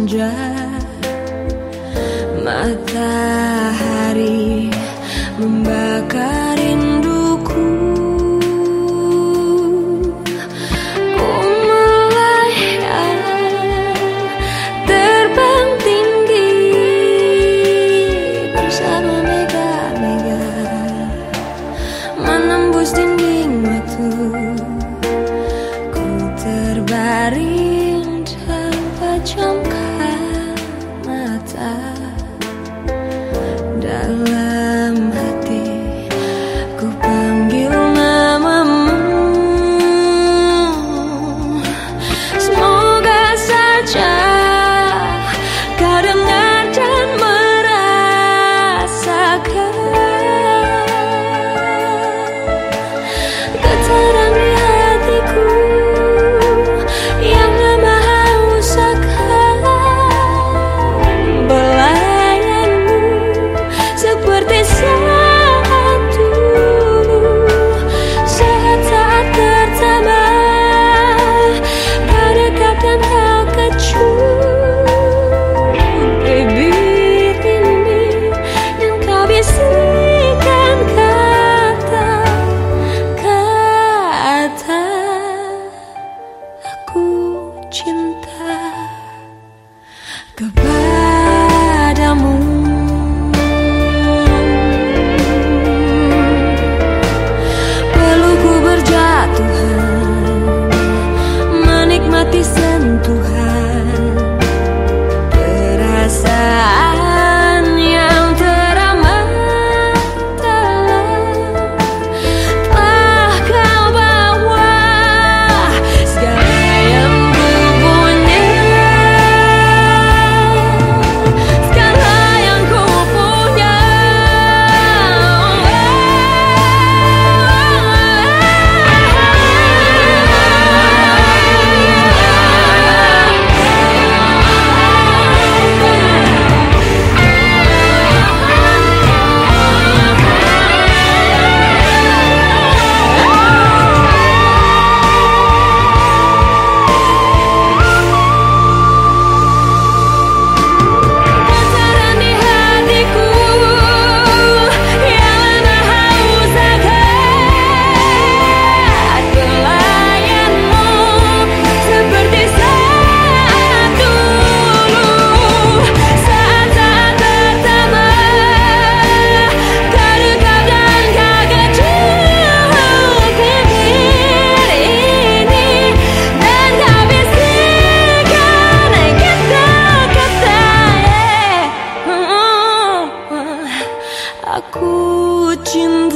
senja Matahari membakar aku cinta